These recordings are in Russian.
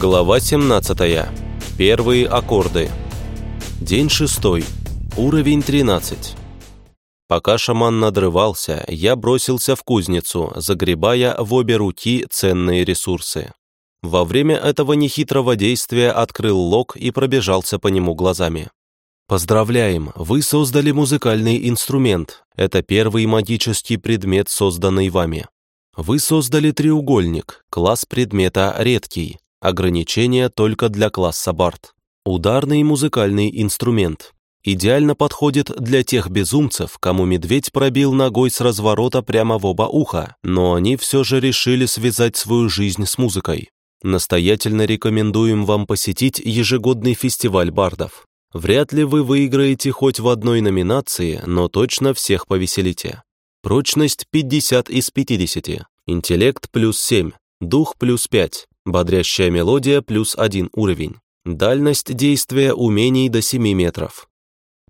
Глава 17. Первые аккорды. День шестой. Уровень 13. Пока шаман надрывался, я бросился в кузницу, загребая в обе руки ценные ресурсы. Во время этого нехитрого действия открыл лог и пробежался по нему глазами. Поздравляем, вы создали музыкальный инструмент. Это первый магический предмет, созданный вами. Вы создали треугольник, класс предмета редкий, ограничение только для класса Барт. Ударный музыкальный инструмент. Идеально подходит для тех безумцев, кому медведь пробил ногой с разворота прямо в оба уха, но они все же решили связать свою жизнь с музыкой. Настоятельно рекомендуем вам посетить ежегодный фестиваль бардов. Вряд ли вы выиграете хоть в одной номинации, но точно всех повеселите. Прочность 50 из 50, интеллект плюс 7, дух плюс 5, бодрящая мелодия плюс 1 уровень, дальность действия умений до 7 метров.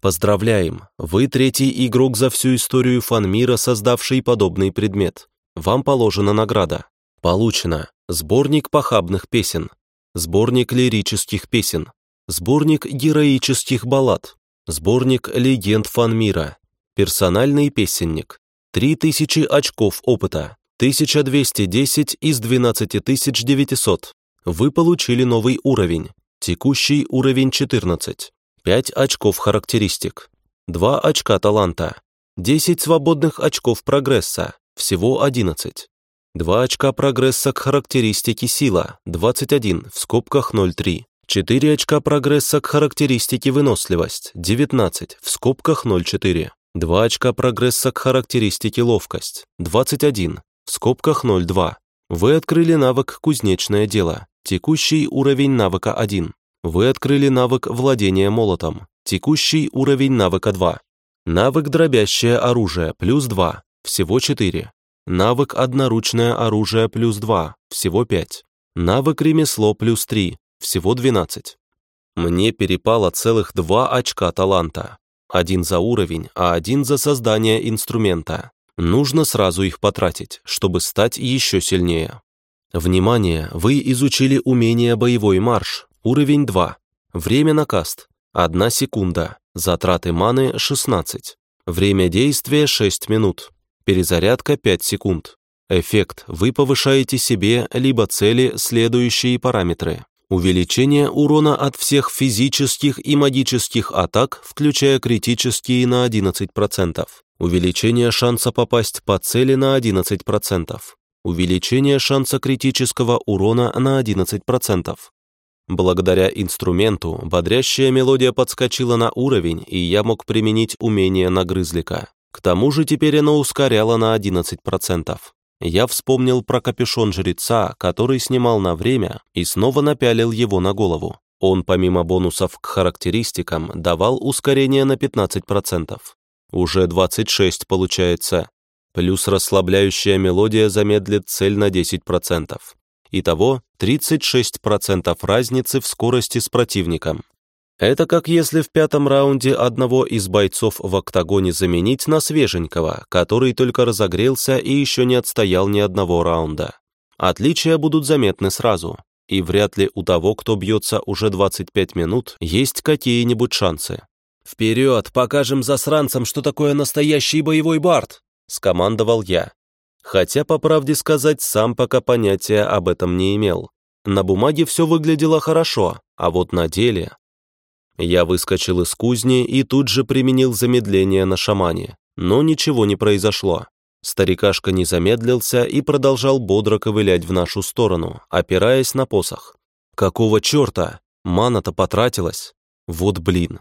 Поздравляем, вы третий игрок за всю историю фан-мира, создавший подобный предмет. Вам положена награда. Получено. Сборник похабных песен, сборник лирических песен, сборник героических баллад, сборник легенд фан-мира, персональный песенник, 3000 очков опыта, 1210 из 12900. Вы получили новый уровень, текущий уровень 14, 5 очков характеристик, 2 очка таланта, 10 свободных очков прогресса, всего 11. 2 очка прогресса к характеристике сила, 21, в скобках 0,3. 4 очка прогресса к характеристике выносливость, 19, в скобках 0,4. 2 очка прогресса к характеристике ловкость, 21, в скобках 0,2. Вы открыли навык «Кузнечное дело», текущий уровень навыка 1. Вы открыли навык «Владение молотом», текущий уровень навыка 2. Навык «Дробящее оружие» плюс 2, всего 4. Навык «Одноручное оружие» плюс 2, всего 5. Навык «Ремесло» плюс 3, всего 12. Мне перепало целых 2 очка таланта. Один за уровень, а один за создание инструмента. Нужно сразу их потратить, чтобы стать еще сильнее. Внимание, вы изучили умение «Боевой марш», уровень 2. Время на каст – 1 секунда, затраты маны – 16. Время действия – 6 минут, перезарядка – 5 секунд. Эффект – вы повышаете себе либо цели следующие параметры. Увеличение урона от всех физических и магических атак, включая критические на 11%. Увеличение шанса попасть по цели на 11%. Увеличение шанса критического урона на 11%. Благодаря инструменту бодрящая мелодия подскочила на уровень, и я мог применить умение на грызлика. К тому же теперь оно ускоряло на 11%. Я вспомнил про капюшон жреца, который снимал на время, и снова напялил его на голову. Он, помимо бонусов к характеристикам, давал ускорение на 15%. Уже 26 получается. Плюс расслабляющая мелодия замедлит цель на 10%. Итого 36% разницы в скорости с противником. Это как если в пятом раунде одного из бойцов в октагоне заменить на свеженького, который только разогрелся и еще не отстоял ни одного раунда. Отличия будут заметны сразу, и вряд ли у того, кто бьется уже 25 минут, есть какие-нибудь шансы. «Вперед, покажем засранцам, что такое настоящий боевой бард!» — скомандовал я. Хотя, по правде сказать, сам пока понятия об этом не имел. На бумаге все выглядело хорошо, а вот на деле я выскочил из кузни и тут же применил замедление на шамане, но ничего не произошло. Старикашка не замедлился и продолжал бодро ковылять в нашу сторону, опираясь на посох. Какого черта? Мана-то потратилась. Вот блин.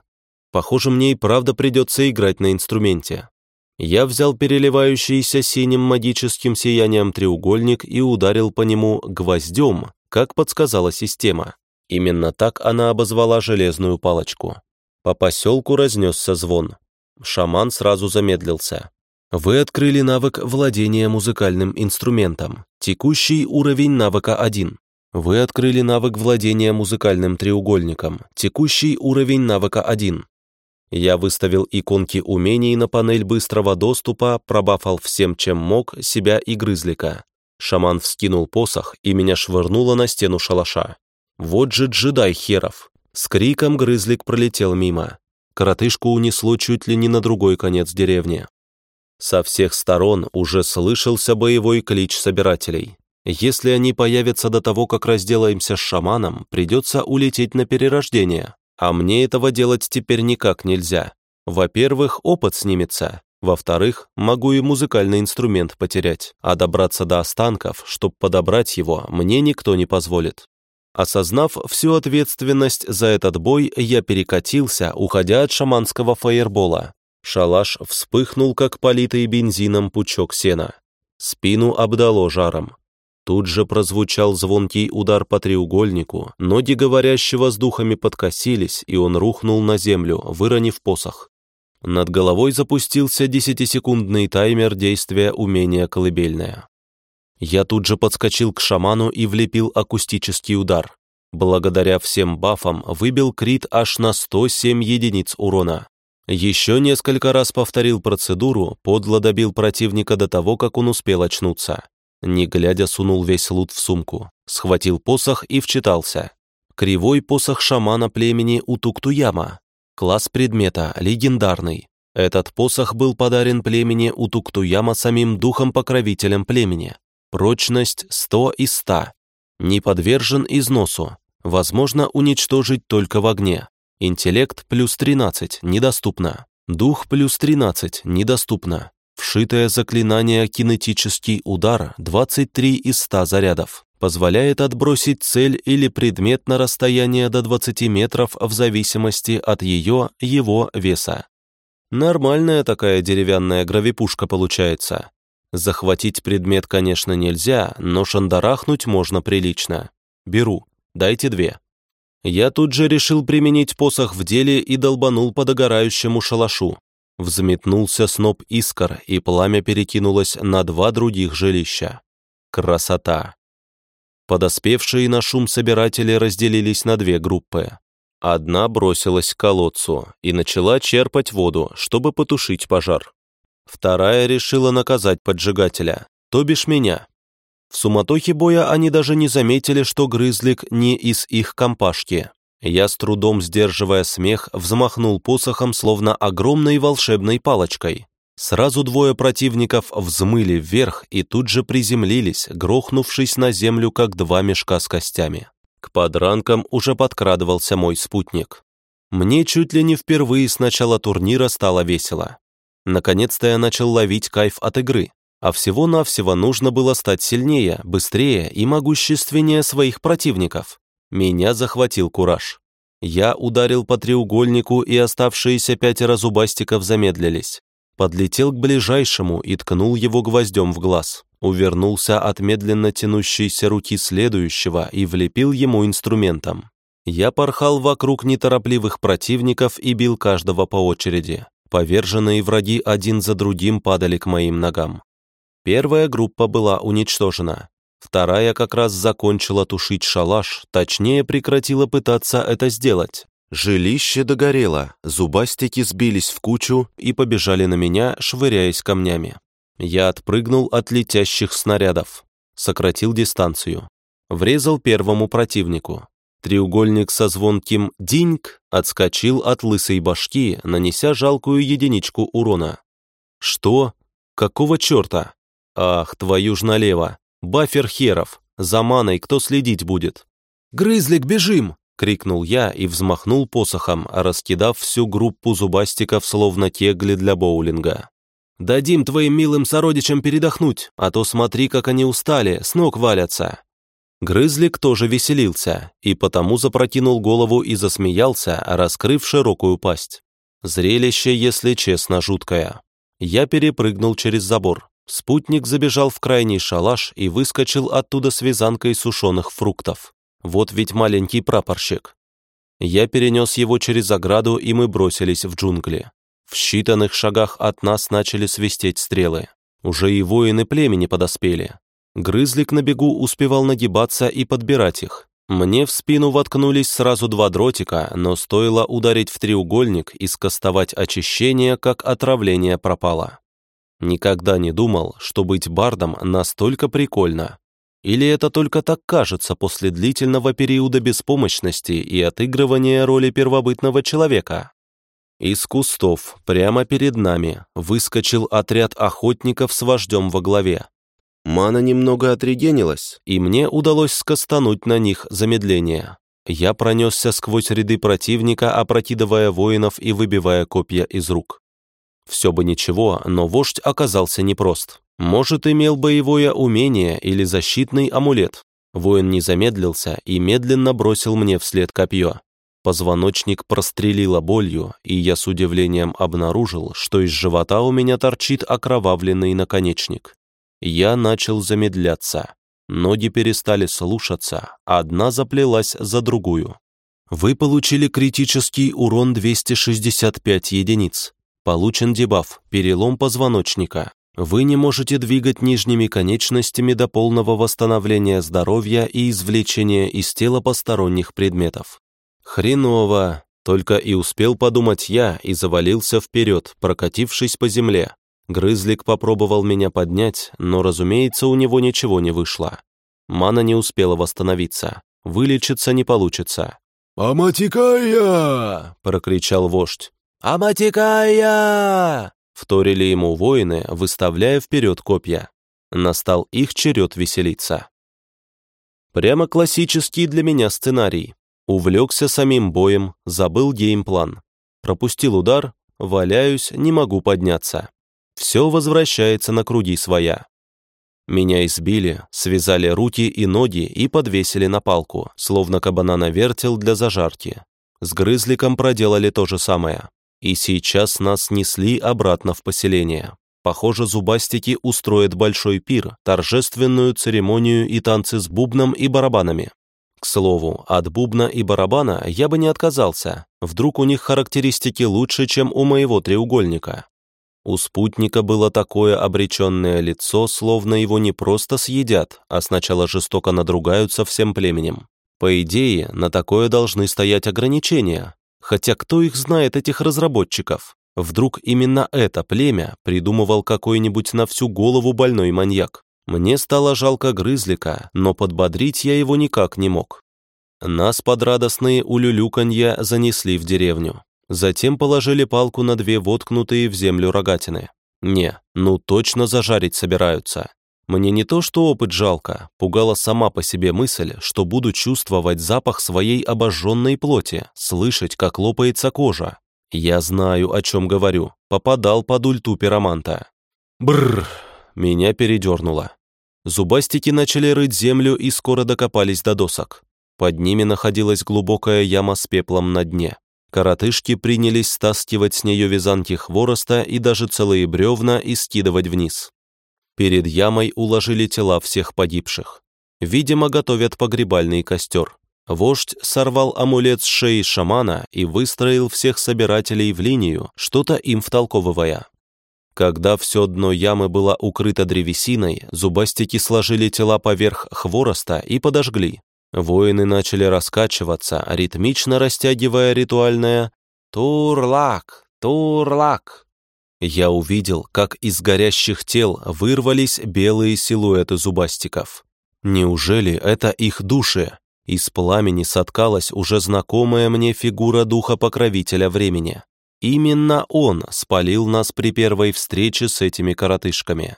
Похоже, мне и правда придется играть на инструменте. Я взял переливающийся синим магическим сиянием треугольник и ударил по нему гвоздем, как подсказала система. Именно так она обозвала железную палочку. По поселку разнесся звон. Шаман сразу замедлился. Вы открыли навык владения музыкальным инструментом. Текущий уровень навыка 1. Вы открыли навык владения музыкальным треугольником. Текущий уровень навыка 1. Я выставил иконки умений на панель быстрого доступа, пробафал всем, чем мог, себя и грызлика. Шаман вскинул посох, и меня швырнуло на стену шалаша. Вот же джедай херов. С криком грызлик пролетел мимо. Коротышку унесло чуть ли не на другой конец деревни. Со всех сторон уже слышался боевой клич собирателей. Если они появятся до того, как разделаемся с шаманом, придется улететь на перерождение. А мне этого делать теперь никак нельзя. Во-первых, опыт снимется. Во-вторых, могу и музыкальный инструмент потерять, а добраться до останков, чтобы подобрать его, мне никто не позволит. Осознав всю ответственность за этот бой, я перекатился, уходя от шаманского фаербола. Шалаш вспыхнул, как политый бензином пучок сена. Спину обдало жаром. Тут же прозвучал звонкий удар по треугольнику, ноги говорящего с духами подкосились, и он рухнул на землю, выронив посох. Над головой запустился десятисекундный таймер действия умения колыбельная. Я тут же подскочил к шаману и влепил акустический удар. Благодаря всем бафам выбил крит аж на 107 единиц урона. Еще несколько раз повторил процедуру, подло добил противника до того, как он успел очнуться. Не глядя, сунул весь лут в сумку, схватил посох и вчитался. Кривой посох шамана племени Утуктуяма. Класс предмета легендарный. Этот посох был подарен племени Утуктуяма самим духом-покровителем племени. Прочность 100 из 100. Не подвержен износу. Возможно уничтожить только в огне. Интеллект плюс 13, недоступно. Дух плюс 13, недоступно. Вшитое заклинание «Кинетический удар» 23 из 100 зарядов. Позволяет отбросить цель или предмет на расстояние до 20 метров в зависимости от ее, его веса. Нормальная такая деревянная гравипушка получается. Захватить предмет, конечно, нельзя, но шандарахнуть можно прилично. Беру. Дайте две. Я тут же решил применить посох в деле и долбанул по догорающему шалашу. Взметнулся сноп искр, и пламя перекинулось на два других жилища. Красота! Подоспевшие на шум собиратели разделились на две группы. Одна бросилась к колодцу и начала черпать воду, чтобы потушить пожар. Вторая решила наказать поджигателя, то бишь меня. В суматохе боя они даже не заметили, что грызлик не из их компашки. Я, с трудом сдерживая смех, взмахнул посохом, словно огромной волшебной палочкой. Сразу двое противников взмыли вверх и тут же приземлились, грохнувшись на землю, как два мешка с костями. К подранкам уже подкрадывался мой спутник. Мне чуть ли не впервые с начала турнира стало весело. Наконец-то я начал ловить кайф от игры. А всего-навсего нужно было стать сильнее, быстрее и могущественнее своих противников. Меня захватил кураж. Я ударил по треугольнику, и оставшиеся пятеро зубастиков замедлились. Подлетел к ближайшему и ткнул его гвоздем в глаз. Увернулся от медленно тянущейся руки следующего и влепил ему инструментом. Я порхал вокруг неторопливых противников и бил каждого по очереди. Поверженные враги один за другим падали к моим ногам. Первая группа была уничтожена. Вторая как раз закончила тушить шалаш, точнее прекратила пытаться это сделать. Жилище догорело, зубастики сбились в кучу и побежали на меня, швыряясь камнями. Я отпрыгнул от летящих снарядов, сократил дистанцию, врезал первому противнику. Треугольник со звонким «диньк» отскочил от лысой башки, нанеся жалкую единичку урона. «Что? Какого черта?» Ах, твою ж налево! Бафер херов! За маной кто следить будет? «Грызлик, бежим!» — крикнул я и взмахнул посохом, раскидав всю группу зубастиков, словно кегли для боулинга. «Дадим твоим милым сородичам передохнуть, а то смотри, как они устали, с ног валятся!» Грызлик тоже веселился, и потому запрокинул голову и засмеялся, раскрыв широкую пасть. Зрелище, если честно, жуткое. Я перепрыгнул через забор. Спутник забежал в крайний шалаш и выскочил оттуда с вязанкой сушеных фруктов. Вот ведь маленький прапорщик. Я перенес его через ограду, и мы бросились в джунгли. В считанных шагах от нас начали свистеть стрелы. Уже и воины племени подоспели. Грызлик на бегу успевал нагибаться и подбирать их. Мне в спину воткнулись сразу два дротика, но стоило ударить в треугольник и скостовать очищение, как отравление пропало. Никогда не думал, что быть бардом настолько прикольно. Или это только так кажется после длительного периода беспомощности и отыгрывания роли первобытного человека? Из кустов, прямо перед нами, выскочил отряд охотников с вождем во главе. Мана немного отрегенилась, и мне удалось скостануть на них замедление. Я пронесся сквозь ряды противника, опрокидывая воинов и выбивая копья из рук. Все бы ничего, но вождь оказался непрост. Может, имел боевое умение или защитный амулет. Воин не замедлился и медленно бросил мне вслед копье. Позвоночник прострелило болью, и я с удивлением обнаружил, что из живота у меня торчит окровавленный наконечник. Я начал замедляться. Ноги перестали слушаться, одна заплелась за другую. Вы получили критический урон 265 единиц. Получен дебаф «Перелом позвоночника». Вы не можете двигать нижними конечностями до полного восстановления здоровья и извлечения из тела посторонних предметов. Хреново, только и успел подумать я и завалился вперед, прокатившись по земле. Грызлик попробовал меня поднять, но, разумеется, у него ничего не вышло. Мана не успела восстановиться. Вылечиться не получится. «Аматикая!» — прокричал вождь. «Аматикая!» — вторили ему воины, выставляя вперед копья. Настал их черед веселиться. Прямо классический для меня сценарий. Увлекся самим боем, забыл геймплан. Пропустил удар, валяюсь, не могу подняться. Все возвращается на круги своя. Меня избили, связали руки и ноги и подвесили на палку, словно кабана на вертел для зажарки. С грызликом проделали то же самое. И сейчас нас несли обратно в поселение. Похоже, зубастики устроят большой пир, торжественную церемонию и танцы с бубном и барабанами. К слову, от бубна и барабана я бы не отказался. Вдруг у них характеристики лучше, чем у моего треугольника. У спутника было такое обреченное лицо, словно его не просто съедят, а сначала жестоко надругаются всем племенем. По идее, на такое должны стоять ограничения. Хотя кто их знает, этих разработчиков? Вдруг именно это племя придумывал какой-нибудь на всю голову больной маньяк? Мне стало жалко грызлика, но подбодрить я его никак не мог. Нас под радостные улюлюканья занесли в деревню. Затем положили палку на две воткнутые в землю рогатины. Не, ну точно зажарить собираются. Мне не то что опыт жалко, пугала сама по себе мысль, что буду чувствовать запах своей обожженной плоти, слышать, как лопается кожа. Я знаю, о чем говорю, попадал под ульту пироманта. Бррр, меня передернуло. Зубастики начали рыть землю и скоро докопались до досок. Под ними находилась глубокая яма с пеплом на дне. Коротышки принялись стаскивать с нее вязанки хвороста и даже целые бревна и скидывать вниз. Перед ямой уложили тела всех погибших. Видимо, готовят погребальный костер. Вождь сорвал амулет с шеи шамана и выстроил всех собирателей в линию, что-то им втолковывая. Когда все дно ямы было укрыто древесиной, зубастики сложили тела поверх хвороста и подожгли. Воины начали раскачиваться, ритмично растягивая ритуальное «Турлак! Турлак!». Я увидел, как из горящих тел вырвались белые силуэты зубастиков. Неужели это их души? Из пламени соткалась уже знакомая мне фигура духа-покровителя времени. Именно он спалил нас при первой встрече с этими коротышками.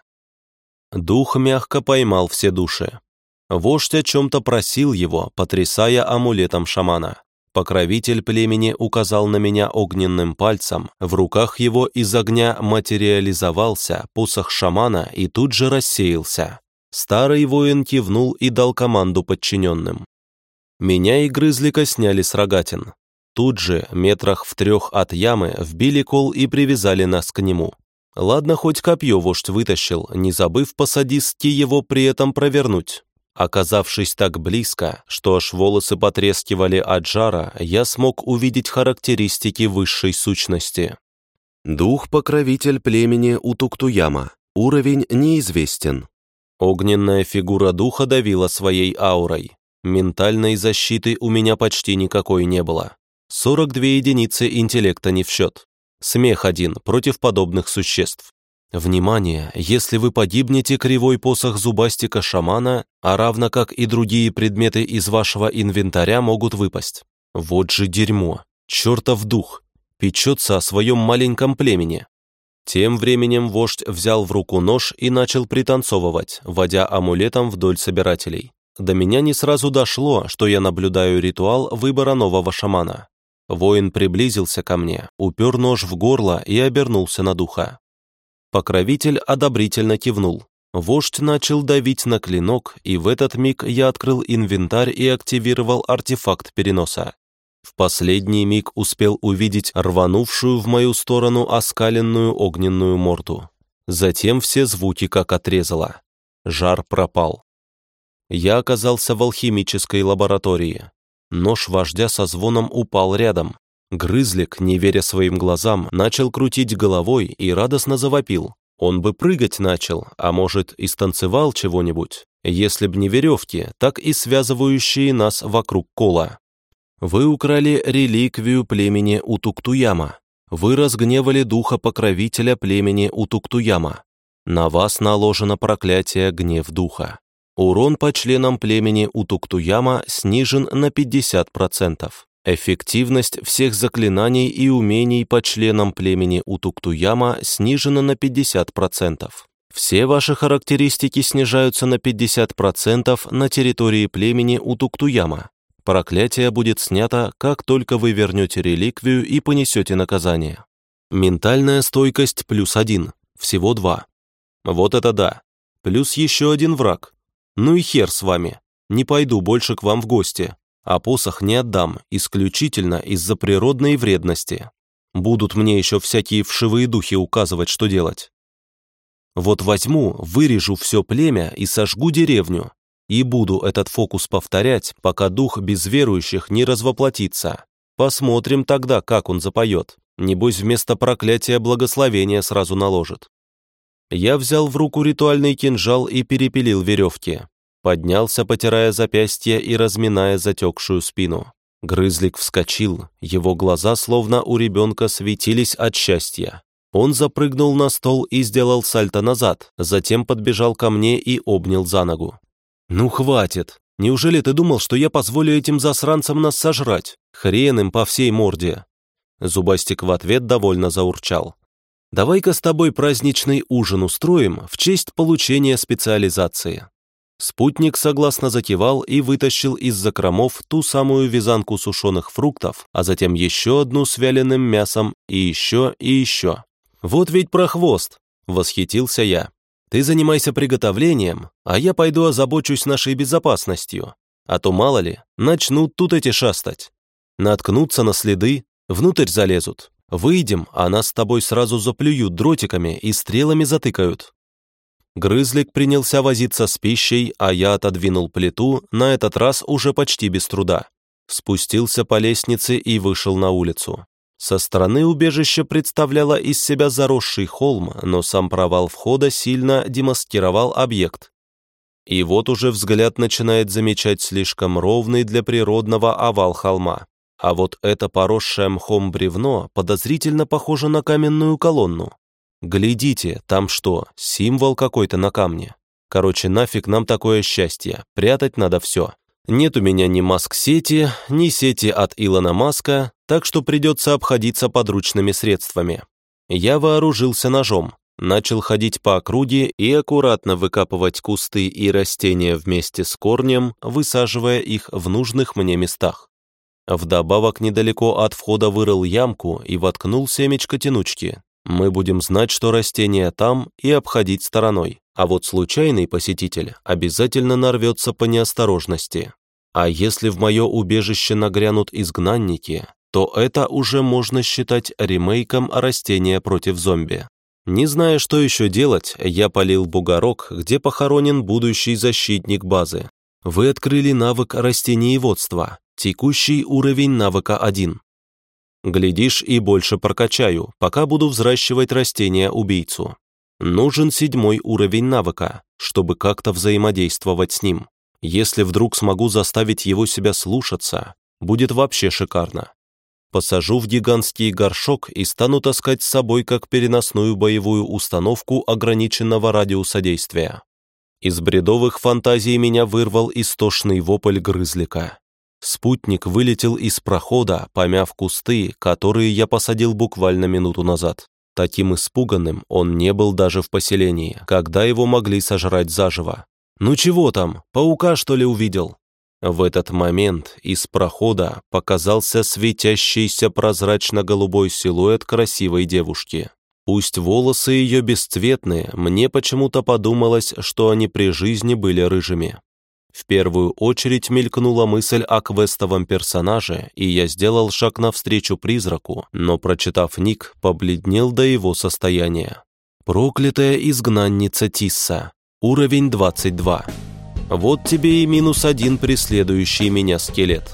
Дух мягко поймал все души. Вождь о чем-то просил его, потрясая амулетом шамана. Покровитель племени указал на меня огненным пальцем, в руках его из огня материализовался посох шамана и тут же рассеялся. Старый воин кивнул и дал команду подчиненным. Меня и грызлика сняли с рогатин. Тут же, метрах в трех от ямы, вбили кол и привязали нас к нему. Ладно, хоть копье вождь вытащил, не забыв по его при этом провернуть. Оказавшись так близко, что аж волосы потрескивали от жара, я смог увидеть характеристики высшей сущности. Дух-покровитель племени Утуктуяма. Уровень неизвестен. Огненная фигура духа давила своей аурой. Ментальной защиты у меня почти никакой не было. 42 единицы интеллекта не в счет. Смех один против подобных существ. Внимание! Если вы погибнете, кривой посох зубастика шамана, а равно как и другие предметы из вашего инвентаря могут выпасть. Вот же дерьмо! Чертов дух! Печется о своем маленьком племени. Тем временем вождь взял в руку нож и начал пританцовывать, водя амулетом вдоль собирателей. До меня не сразу дошло, что я наблюдаю ритуал выбора нового шамана. Воин приблизился ко мне, упер нож в горло и обернулся на духа. Покровитель одобрительно кивнул. Вождь начал давить на клинок, и в этот миг я открыл инвентарь и активировал артефакт переноса. В последний миг успел увидеть рванувшую в мою сторону оскаленную огненную морду. Затем все звуки как отрезало. Жар пропал. Я оказался в алхимической лаборатории. Нож вождя со звоном упал рядом. Грызлик, не веря своим глазам, начал крутить головой и радостно завопил. Он бы прыгать начал, а может, и станцевал чего-нибудь, если б не веревки, так и связывающие нас вокруг кола. Вы украли реликвию племени Утуктуяма. Вы разгневали духа покровителя племени Утуктуяма. На вас наложено проклятие гнев духа. Урон по членам племени Утуктуяма снижен на 50%. Эффективность всех заклинаний и умений по членам племени Утуктуяма снижена на 50%. Все ваши характеристики снижаются на 50% на территории племени Утуктуяма. Проклятие будет снято, как только вы вернете реликвию и понесете наказание. Ментальная стойкость плюс один, всего два. Вот это да. Плюс еще один враг, ну и хер с вами. Не пойду больше к вам в гости. А посох не отдам, исключительно из-за природной вредности. Будут мне еще всякие вшивые духи указывать, что делать. Вот возьму, вырежу все племя и сожгу деревню. И буду этот фокус повторять, пока дух безверующих не развоплотится. Посмотрим тогда, как он запоет. Небось, вместо проклятия благословения сразу наложит. Я взял в руку ритуальный кинжал и перепилил веревки. Поднялся, потирая запястье и разминая затекшую спину. Грызлик вскочил, его глаза, словно у ребенка, светились от счастья. Он запрыгнул на стол и сделал сальто назад, затем подбежал ко мне и обнял за ногу. «Ну хватит! Неужели ты думал, что я позволю этим засранцам нас сожрать? Хрен им по всей морде!» Зубастик в ответ довольно заурчал. Давай-ка с тобой праздничный ужин устроим в честь получения специализации». Спутник согласно закивал и вытащил из закромов ту самую вязанку сушеных фруктов, а затем еще одну с вяленым мясом и еще и еще. «Вот ведь прохвост!» — восхитился я. «Ты занимайся приготовлением, а я пойду озабочусь нашей безопасностью. А то, мало ли, начнут тут эти шастать. Наткнутся на следы, внутрь залезут. Выйдем, а нас с тобой сразу заплюют дротиками и стрелами затыкают». Грызлик принялся возиться с пищей, а я отодвинул плиту, на этот раз уже почти без труда. Спустился по лестнице и вышел на улицу. Со стороны убежища представляло из себя заросший холм, но сам провал входа сильно демаскировал объект. И вот уже взгляд начинает замечать слишком ровный для природного овал холма. А вот это поросшее мхом бревно подозрительно похоже на каменную колонну. Глядите, там что, символ какой-то на камне? Короче, нафиг нам такое счастье, прятать надо все. Нет у меня ни маск-сети, ни сети от Илона Маска, так что придется обходиться подручными средствами. Я вооружился ножом, начал ходить по округе и аккуратно выкапывать кусты и растения вместе с корнем, высаживая их в нужных мне местах. Вдобавок недалеко от входа вырыл ямку и воткнул семечко тянучки. Мы будем знать, что растение там, и обходить стороной. А вот случайный посетитель обязательно нарвется по неосторожности. А если в мое убежище нагрянут изгнанники, то это уже можно считать ремейком растения против зомби. Не зная, что еще делать, я полил бугорок, где похоронен будущий защитник базы. Вы открыли навык растениеводства. Текущий уровень навыка 1. Глядишь, и больше прокачаю, пока буду взращивать растения-убийцу. Нужен седьмой уровень навыка, чтобы как-то взаимодействовать с ним. Если вдруг смогу заставить его себя слушаться, будет вообще шикарно. Посажу в гигантский горшок и стану таскать с собой как переносную боевую установку ограниченного радиуса действия. Из бредовых фантазий меня вырвал истошный вопль грызлика. Спутник вылетел из прохода, помяв кусты, которые я посадил буквально минуту назад. Таким испуганным он не был даже в поселении, когда его могли сожрать заживо. «Ну чего там, паука что ли увидел?» В этот момент из прохода показался светящийся прозрачно-голубой силуэт красивой девушки. Пусть волосы ее бесцветные, мне почему-то подумалось, что они при жизни были рыжими. В первую очередь мелькнула мысль о квестовом персонаже, и я сделал шаг навстречу призраку, но, прочитав ник, побледнел до его состояния. «Проклятая изгнанница Тисса. Уровень 22». Вот тебе и минус один преследующий меня скелет.